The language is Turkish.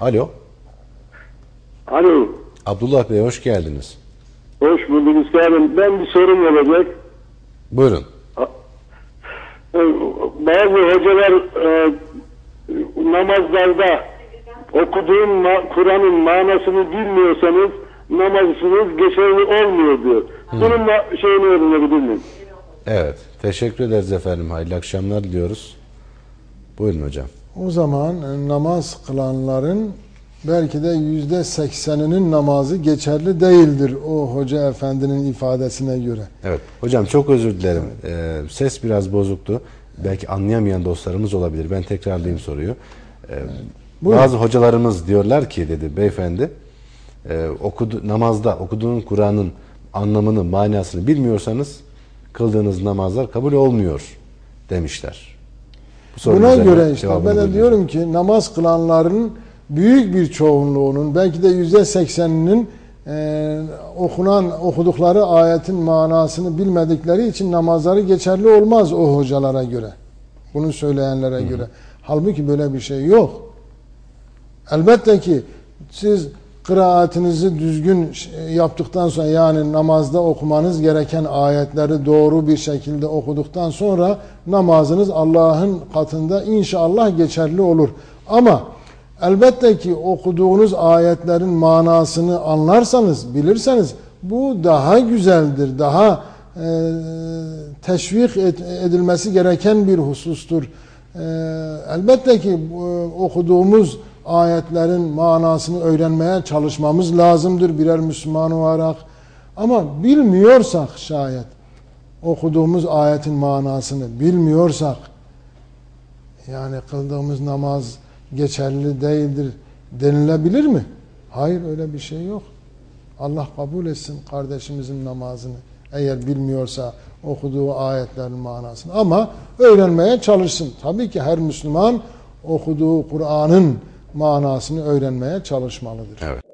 Alo. Alo. Abdullah Bey hoş geldiniz. Hoş bulduk üstadım. Ben bir sorum olacak. Buyurun. Ee, Bazı hocalar e, namazlarda okuduğun Kur'an'ın manasını bilmiyorsanız namazınız geçerli olmuyor diyor. Bunun da şeyini öğrenebilir miyim? Evet. Teşekkür ederiz efendim. Hayırlı akşamlar diliyoruz. Buyurun hocam. O zaman e, namaz kılanların belki de yüzde sekseninin namazı geçerli değildir o hoca efendinin ifadesine göre. Evet. Hocam çok özür dilerim. Ee, ses biraz bozuktu. Belki anlayamayan dostlarımız olabilir. Ben tekrarlayayım soruyu. Ee, Buyurun. bazı hocalarımız diyorlar ki dedi beyefendi e, okudu, namazda okuduğun Kur'an'ın anlamını, manasını bilmiyorsanız kıldığınız namazlar kabul olmuyor demişler. Buna göre işte ben de diyorum ki namaz kılanların büyük bir çoğunluğunun belki de yüzde sekseninin e, okunan okudukları ayetin manasını bilmedikleri için namazları geçerli olmaz o hocalara göre. Bunu söyleyenlere göre. Halbuki böyle bir şey yok. Elbette ki siz kıraatinizi düzgün yaptıktan sonra yani namazda okumanız gereken ayetleri doğru bir şekilde okuduktan sonra namazınız Allah'ın katında inşallah geçerli olur. Ama elbette ki okuduğunuz ayetlerin manasını anlarsanız, bilirseniz bu daha güzeldir, daha e, teşvik edilmesi gereken bir husustur. E, elbette ki bu, okuduğumuz ayetlerin manasını öğrenmeye çalışmamız lazımdır birer Müslüman olarak. Ama bilmiyorsak şayet okuduğumuz ayetin manasını bilmiyorsak yani kıldığımız namaz geçerli değildir denilebilir mi? Hayır öyle bir şey yok. Allah kabul etsin kardeşimizin namazını. Eğer bilmiyorsa okuduğu ayetlerin manasını. Ama öğrenmeye çalışsın. Tabii ki her Müslüman okuduğu Kur'an'ın manasını öğrenmeye çalışmalıdır. Evet.